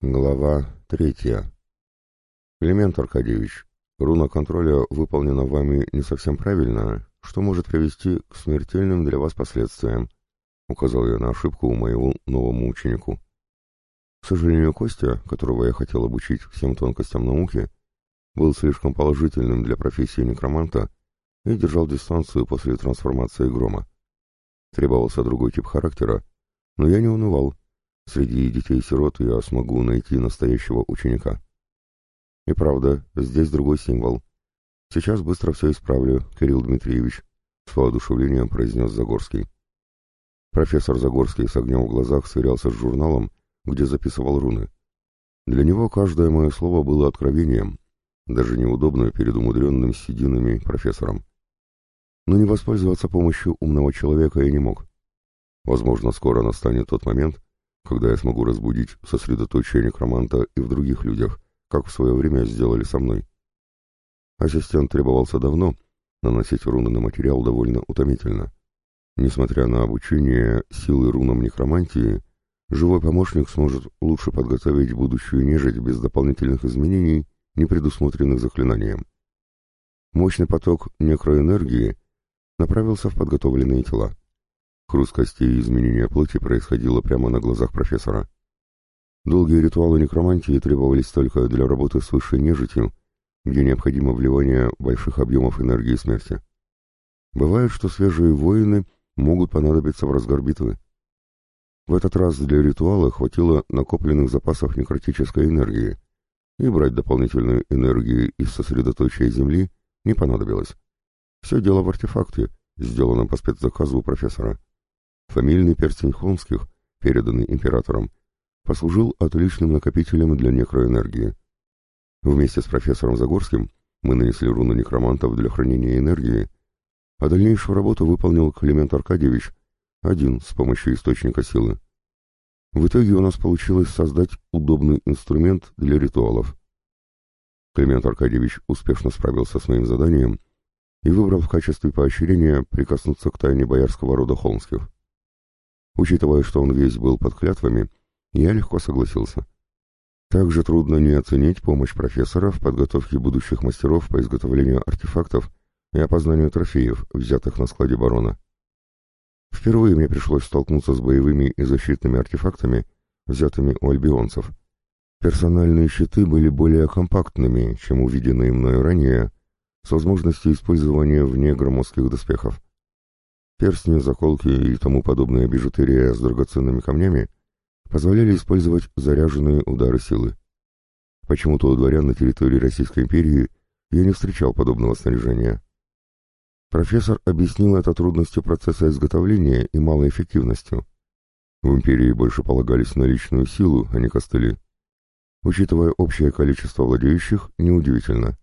Глава третья. Климент Аркадьевич, руна контроля выполнена вами не совсем правильно, что может привести к смертельным для вас последствиям, указал я на ошибку моему новому ученику. К сожалению, Костя, которого я хотел обучить всем тонкостям науки, был слишком положительным для профессии некроманта и держал дистанцию после трансформации грома. Требовался другой тип характера, но я не унывал Среди детей-сирот я смогу найти настоящего ученика. И правда, здесь другой символ. Сейчас быстро все исправлю, Кирилл Дмитриевич, с воодушевлением произнес Загорский. Профессор Загорский с огнем в глазах сверялся с журналом, где записывал руны. Для него каждое мое слово было откровением, даже неудобно перед умудренным сединами профессором. Но не воспользоваться помощью умного человека я не мог. Возможно, скоро настанет тот момент, когда я смогу разбудить сосредоточие некроманта и в других людях, как в свое время сделали со мной. Ассистент требовался давно, наносить руны на материал довольно утомительно. Несмотря на обучение силы рунам некромантии, живой помощник сможет лучше подготовить будущую нежить без дополнительных изменений, не предусмотренных заклинанием. Мощный поток некроэнергии направился в подготовленные тела. Хруст костей и изменение плоти происходило прямо на глазах профессора. Долгие ритуалы некромантии требовались только для работы с высшей нежитью, где необходимо вливание больших объемов энергии смерти. Бывает, что свежие воины могут понадобиться в разгар битвы. В этот раз для ритуала хватило накопленных запасов некротической энергии, и брать дополнительную энергию из сосредоточия Земли не понадобилось. Все дело в артефакте, сделанном по спецзаказу у профессора. Фамильный перстень Холмских, переданный императором, послужил отличным накопителем для некроэнергии. Вместе с профессором Загорским мы нанесли руну некромантов для хранения энергии, а дальнейшую работу выполнил Климент Аркадьевич, один с помощью источника силы. В итоге у нас получилось создать удобный инструмент для ритуалов. Климент Аркадьевич успешно справился с моим заданием и выбрал в качестве поощрения прикоснуться к тайне боярского рода Холмских. Учитывая, что он весь был под клятвами, я легко согласился. Также трудно не оценить помощь профессора в подготовке будущих мастеров по изготовлению артефактов и опознанию трофеев, взятых на складе барона. Впервые мне пришлось столкнуться с боевыми и защитными артефактами, взятыми у альбионцев. Персональные щиты были более компактными, чем увиденные мною ранее, с возможностью использования вне громоздких доспехов. Перстни, заколки и тому подобная бижутерия с драгоценными камнями позволяли использовать заряженные удары силы. Почему-то у дворян на территории Российской империи я не встречал подобного снаряжения. Профессор объяснил это трудностью процесса изготовления и малой эффективностью. В империи больше полагались на личную силу, а не костыли. Учитывая общее количество владеющих, неудивительно.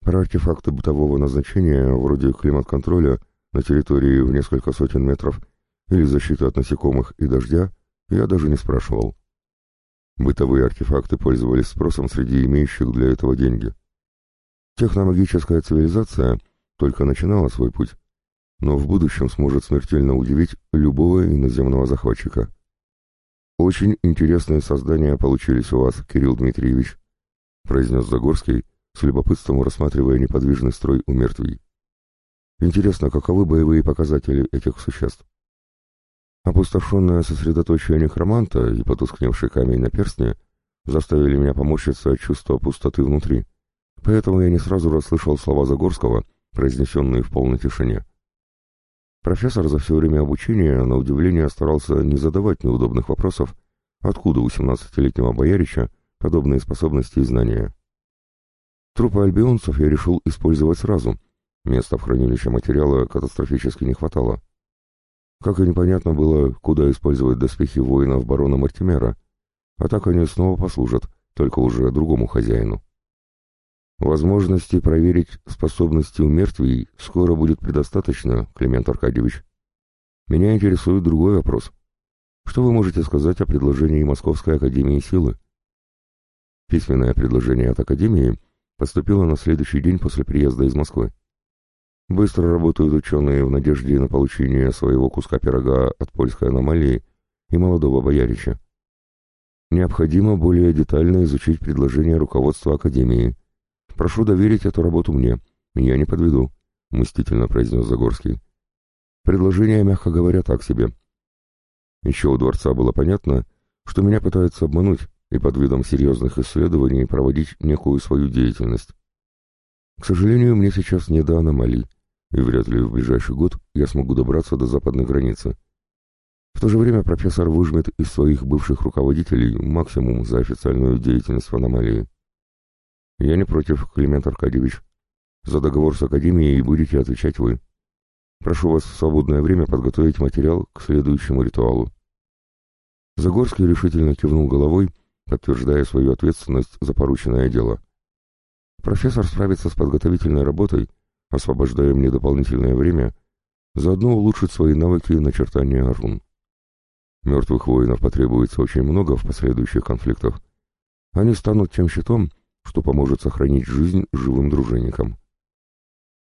Про артефакты бытового назначения, вроде климат-контроля, на территории в несколько сотен метров или защиты от насекомых и дождя, я даже не спрашивал. Бытовые артефакты пользовались спросом среди имеющих для этого деньги. Техномагическая цивилизация только начинала свой путь, но в будущем сможет смертельно удивить любого иноземного захватчика. «Очень интересные создания получились у вас, Кирилл Дмитриевич», произнес Загорский, с любопытством рассматривая неподвижный строй у мертвей. Интересно, каковы боевые показатели этих существ? Опустошенное сосредоточие некроманта и потускневший камень на перстне заставили меня поморщиться от чувства пустоты внутри, поэтому я не сразу расслышал слова Загорского, произнесенные в полной тишине. Профессор за все время обучения, на удивление, старался не задавать неудобных вопросов, откуда у 17-летнего боярича подобные способности и знания. Трупы альбионцев я решил использовать сразу — Места в хранилище материала катастрофически не хватало. Как и непонятно было, куда использовать доспехи воинов барона Мартимера, а так они снова послужат, только уже другому хозяину. Возможности проверить способности у мертвей скоро будет предостаточно, Климент Аркадьевич. Меня интересует другой вопрос. Что вы можете сказать о предложении Московской Академии Силы? Письменное предложение от Академии поступило на следующий день после приезда из Москвы. Быстро работают ученые в надежде на получение своего куска пирога от польской аномалии и молодого боярича. Необходимо более детально изучить предложение руководства Академии. Прошу доверить эту работу мне. Я не подведу», — мстительно произнес Загорский. Предложение, мягко говоря, так себе. Еще у дворца было понятно, что меня пытаются обмануть и под видом серьезных исследований проводить некую свою деятельность. К сожалению, мне сейчас не до аномалий, и вряд ли в ближайший год я смогу добраться до западной границы. В то же время профессор выжмет из своих бывших руководителей максимум за официальную деятельность в аномалии. Я не против, Климент Аркадьевич. За договор с Академией будете отвечать вы. Прошу вас в свободное время подготовить материал к следующему ритуалу. Загорский решительно кивнул головой, подтверждая свою ответственность за порученное дело. Профессор справится с подготовительной работой, освобождая мне дополнительное время, заодно улучшит свои навыки начертания рун. Мертвых воинов потребуется очень много в последующих конфликтах. Они станут тем щитом, что поможет сохранить жизнь живым дружинникам.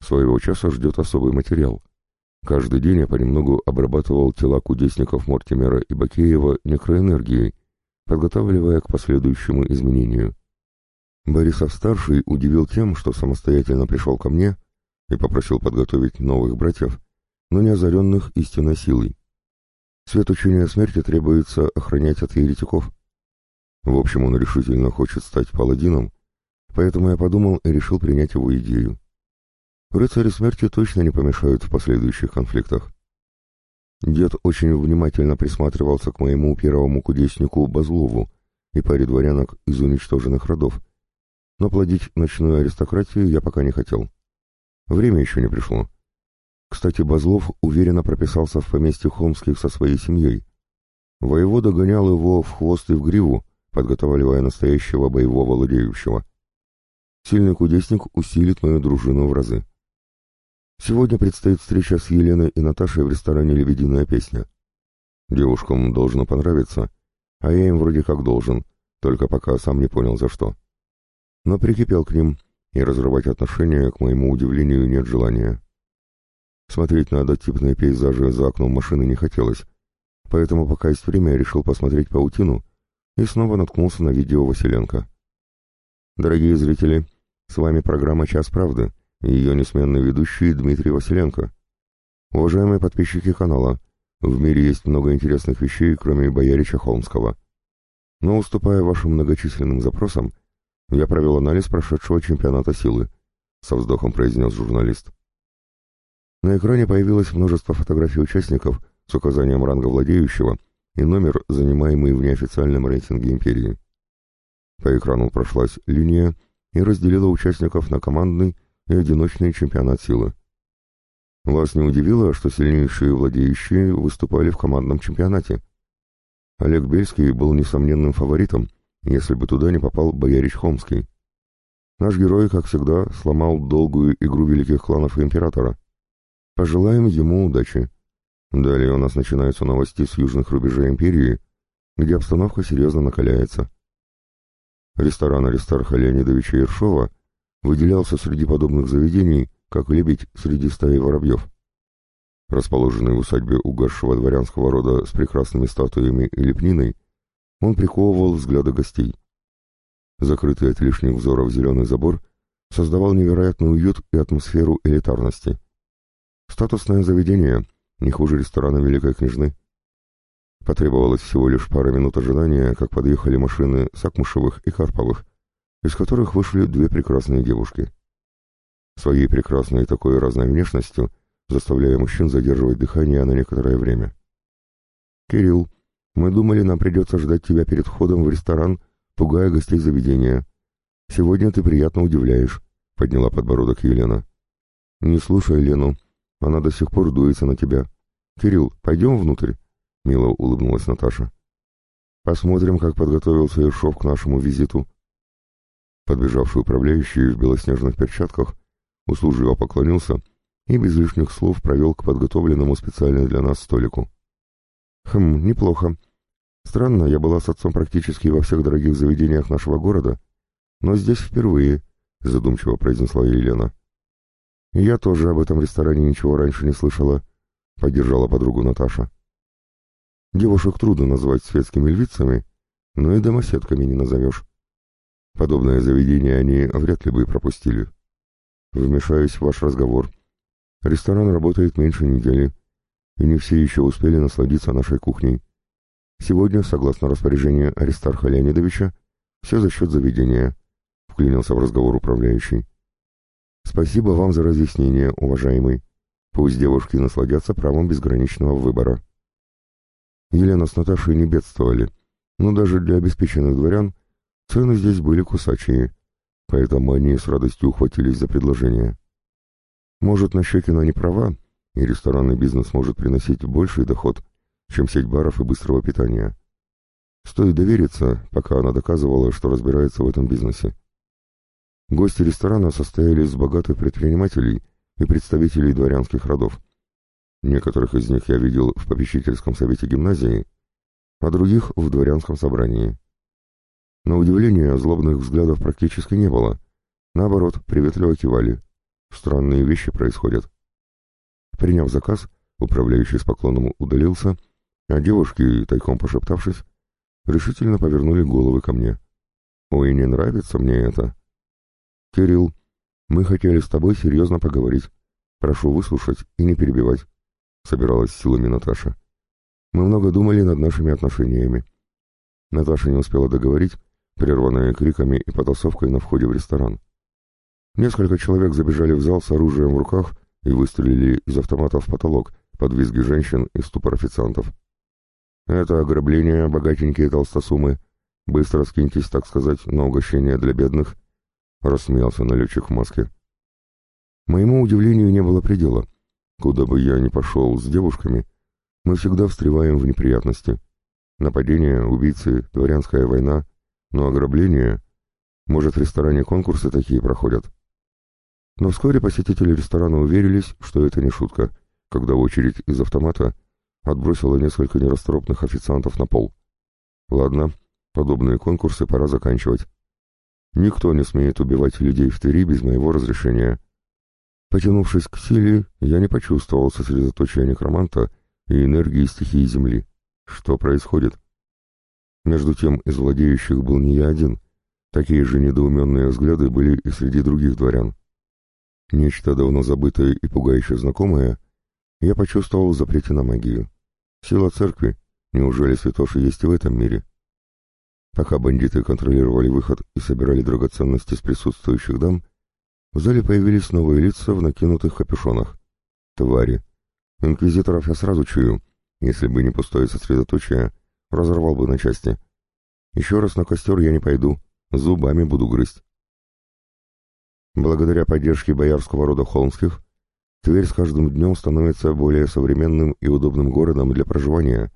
Своего часа ждет особый материал. Каждый день я понемногу обрабатывал тела кудесников Мортимера и Бакеева некроэнергией, подготавливая к последующему изменению. Борисов-старший удивил тем, что самостоятельно пришел ко мне и попросил подготовить новых братьев, но не озаренных истинной силой. Свет учения смерти требуется охранять от еретиков. В общем, он решительно хочет стать паладином, поэтому я подумал и решил принять его идею. Рыцари смерти точно не помешают в последующих конфликтах. Дед очень внимательно присматривался к моему первому кудеснику Базлову и паре дворянок из уничтоженных родов, но плодить ночную аристократию я пока не хотел. Время еще не пришло. Кстати, Базлов уверенно прописался в поместье Холмских со своей семьей. Воевода гонял его в хвост и в гриву, подготавливая настоящего боевого владеющего. Сильный кудесник усилит мою дружину в разы. Сегодня предстоит встреча с Еленой и Наташей в ресторане «Лебединая песня». Девушкам должно понравиться, а я им вроде как должен, только пока сам не понял за что. Но прикипел к ним, и разрывать отношения, к моему удивлению, нет желания. Смотреть на однотипные пейзажи за окном машины не хотелось, поэтому пока есть время, решил посмотреть паутину и снова наткнулся на видео Василенко. Дорогие зрители, с вами программа «Час правды», и ее несменный ведущий Дмитрий Василенко. Уважаемые подписчики канала, в мире есть много интересных вещей, кроме Боярича Холмского. Но уступая вашим многочисленным запросам, я провел анализ прошедшего чемпионата силы, со вздохом произнес журналист. На экране появилось множество фотографий участников с указанием ранга владеющего и номер, занимаемый в неофициальном рейтинге империи. По экрану прошлась линия и разделила участников на командный и одиночный чемпионат силы. Вас не удивило, что сильнейшие владеющие выступали в командном чемпионате? Олег Бельский был несомненным фаворитом, если бы туда не попал Боярич Хомский. Наш герой, как всегда, сломал долгую игру великих кланов и императора. Пожелаем ему удачи. Далее у нас начинаются новости с южных рубежей империи, где обстановка серьезно накаляется. Ресторан Аристарха Леонидовича Ершова выделялся среди подобных заведений, как лебедь среди стаи воробьев. Расположенный в усадьбе угасшего дворянского рода с прекрасными статуями и лепниной, он приковывал взгляды гостей. Закрытый от лишних взоров зеленый забор создавал невероятный уют и атмосферу элитарности. Статусное заведение, не хуже ресторана Великой Княжны. Потребовалось всего лишь пара минут ожидания, как подъехали машины Сакмушевых и Карповых, из которых вышли две прекрасные девушки. Своей прекрасной и такой разной внешностью, заставляя мужчин задерживать дыхание на некоторое время. «Кирилл, мы думали, нам придется ждать тебя перед входом в ресторан, пугая гостей заведения. Сегодня ты приятно удивляешь», — подняла подбородок Елена. «Не слушай Лену, она до сих пор дуется на тебя. Кирилл, пойдем внутрь?» — мило улыбнулась Наташа. «Посмотрим, как подготовился Ершов к нашему визиту», Подбежавший управляющий в белоснежных перчатках услужливо поклонился и без лишних слов провел к подготовленному специально для нас столику. «Хм, неплохо. Странно, я была с отцом практически во всех дорогих заведениях нашего города, но здесь впервые», — задумчиво произнесла Елена. «Я тоже об этом ресторане ничего раньше не слышала», — поддержала подругу Наташа. Девушек трудно назвать светскими львицами, но и домоседками не назовешь. Подобное заведение они вряд ли бы пропустили. Вмешаюсь в ваш разговор. Ресторан работает меньше недели, и не все еще успели насладиться нашей кухней. Сегодня, согласно распоряжению Аристарха Леонидовича, все за счет заведения, — вклинился в разговор управляющий. Спасибо вам за разъяснение, уважаемый. Пусть девушки насладятся правом безграничного выбора. Елена с Наташей не бедствовали, но даже для обеспеченных дворян цены здесь были кусачие, поэтому они с радостью ухватились за предложение. Может, на Щекина не права, и ресторанный бизнес может приносить больший доход, чем сеть баров и быстрого питания. Стоит довериться, пока она доказывала, что разбирается в этом бизнесе. Гости ресторана состояли из богатых предпринимателей и представителей дворянских родов. Некоторых из них я видел в попечительском совете гимназии, а других в дворянском собрании. На удивление, злобных взглядов практически не было. Наоборот, приветливо кивали. Странные вещи происходят. Приняв заказ, управляющий с поклоном удалился, а девушки, тайком пошептавшись, решительно повернули головы ко мне. «Ой, не нравится мне это!» «Кирилл, мы хотели с тобой серьезно поговорить. Прошу выслушать и не перебивать», — собиралась силами Наташа. «Мы много думали над нашими отношениями». Наташа не успела договорить, прерванная криками и потасовкой на входе в ресторан. Несколько человек забежали в зал с оружием в руках и выстрелили из автоматов в потолок под визги женщин и ступор официантов. «Это ограбление, богатенькие толстосумы. Быстро скиньтесь, так сказать, на угощение для бедных», — рассмеялся налетчик в маске. Моему удивлению не было предела. Куда бы я ни пошел с девушками, мы всегда встреваем в неприятности. Нападения, убийцы, дворянская война, но ограбление... Может, в ресторане конкурсы такие проходят? Но вскоре посетители ресторана уверились, что это не шутка, когда очередь из автомата отбросила несколько нерасторопных официантов на пол. Ладно, подобные конкурсы пора заканчивать. Никто не смеет убивать людей в Твери без моего разрешения. Потянувшись к силе, я не почувствовал сосредоточия некроманта и энергии стихии Земли. Что происходит? Между тем, из владеющих был не я один. Такие же недоуменные взгляды были и среди других дворян. Нечто давно забытое и пугающе знакомое я почувствовал в запрете на магию. Сила церкви. Неужели святоши есть и в этом мире? Пока бандиты контролировали выход и собирали драгоценности с присутствующих дам, в зале появились новые лица в накинутых капюшонах. Твари. Инквизиторов я сразу чую. Если бы не пустое сосредоточие, разорвал бы на части. Еще раз на костер я не пойду, зубами буду грызть. Благодаря поддержке боярского рода Холмских, Тверь с каждым днем становится более современным и удобным городом для проживания.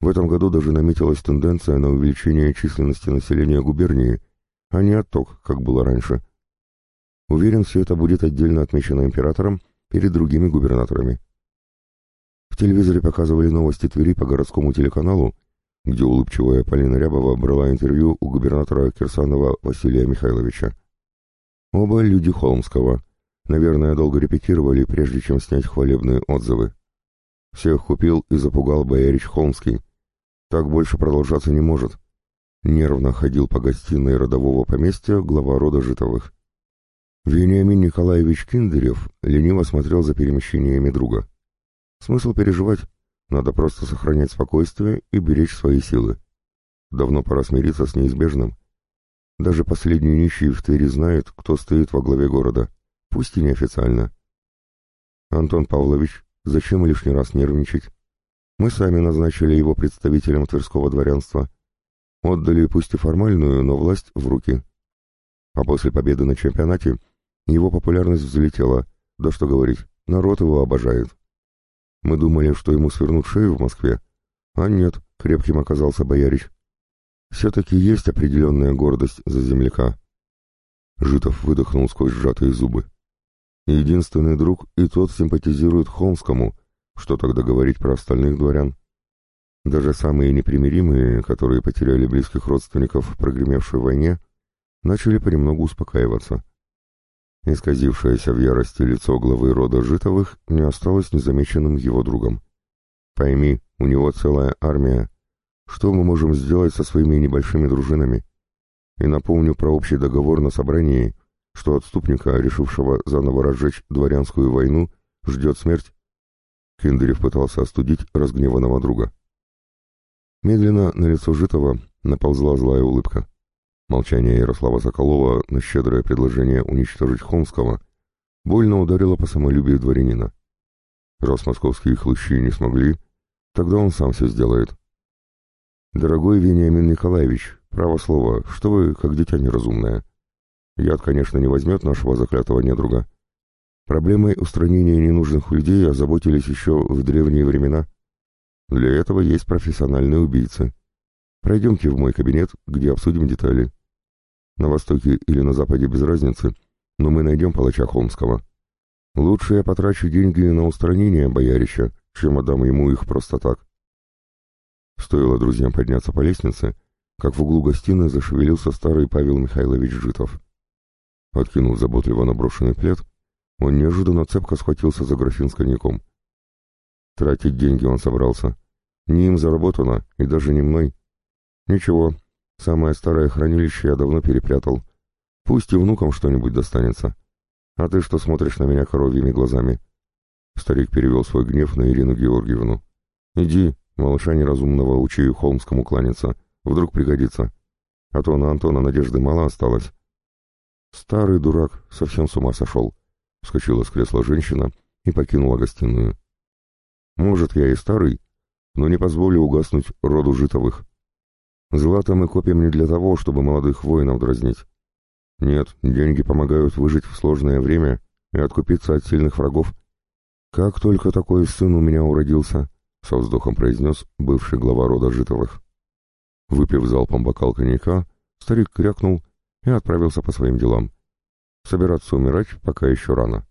В этом году даже наметилась тенденция на увеличение численности населения губернии, а не отток, как было раньше. Уверен, все это будет отдельно отмечено императором перед другими губернаторами. В телевизоре показывали новости Твери по городскому телеканалу, где улыбчивая Полина Рябова брала интервью у губернатора Кирсанова Василия Михайловича. Оба люди Холмского – Наверное, долго репетировали, прежде чем снять хвалебные отзывы. Всех купил и запугал боярич Холмский. Так больше продолжаться не может. Нервно ходил по гостиной родового поместья глава рода Житовых. Вениамин Николаевич Киндерев лениво смотрел за перемещениями друга. Смысл переживать? Надо просто сохранять спокойствие и беречь свои силы. Давно пора смириться с неизбежным. Даже последний нищий в Твери знает, кто стоит во главе города пусть и неофициально. Антон Павлович, зачем лишний раз нервничать? Мы сами назначили его представителем Тверского дворянства. Отдали пусть и формальную, но власть в руки. А после победы на чемпионате его популярность взлетела, да что говорить, народ его обожает. Мы думали, что ему свернут шею в Москве, а нет, крепким оказался боярич. Все-таки есть определенная гордость за земляка. Житов выдохнул сквозь сжатые зубы. Единственный друг, и тот симпатизирует Холмскому, что тогда говорить про остальных дворян. Даже самые непримиримые, которые потеряли близких родственников в прогремевшей войне, начали понемногу успокаиваться. Исказившееся в ярости лицо главы рода Житовых не осталось незамеченным его другом. «Пойми, у него целая армия. что мы можем сделать со своими небольшими дружинами. И напомню про общий договор на собрании, что отступника, решившего заново разжечь дворянскую войну, ждет смерть. Киндерев пытался остудить разгневанного друга. Медленно на лицо Житова наползла злая улыбка. Молчание Ярослава Соколова на щедрое предложение уничтожить Холмского больно ударило по самолюбию дворянина. Раз московские хлыщи не смогли, тогда он сам все сделает. «Дорогой Вениамин Николаевич, право слово, что вы, как дитя неразумное. Яд, конечно, не возьмет нашего заклятого недруга. Проблемой устранения ненужных людей озаботились еще в древние времена. Для этого есть профессиональные убийцы. Пройдемте в мой кабинет, где обсудим детали. На востоке или на западе без разницы, но мы найдем палача Холмского. Лучше я потрачу деньги на устранение боярища, чем отдам ему их просто так. Стоило друзьям подняться по лестнице, как в углу гостиной зашевелился старый Павел Михайлович Житов. Откинув заботливо наброшенный плед, он неожиданно цепко схватился за графин с коньяком. Тратить деньги он собрался. Не им заработано, и даже не мной. Ничего, самое старое хранилище я давно перепрятал. Пусть и внукам что-нибудь достанется. А ты что смотришь на меня коровьими глазами? Старик перевел свой гнев на Ирину Георгиевну. Иди, малыша неразумного, учи Холмскому кланяться. Вдруг пригодится. А то на Антона надежды мало осталось. Старый дурак совсем с ума сошел. Вскочила с кресла женщина и покинула гостиную. Может, я и старый, но не позволю угаснуть роду житовых. Злато мы копим не для того, чтобы молодых воинов дразнить. Нет, деньги помогают выжить в сложное время и откупиться от сильных врагов. Как только такой сын у меня уродился, со вздохом произнес бывший глава рода житовых. Выпив залпом бокал коньяка, старик крякнул и отправился по своим делам. Собираться умирать пока еще рано.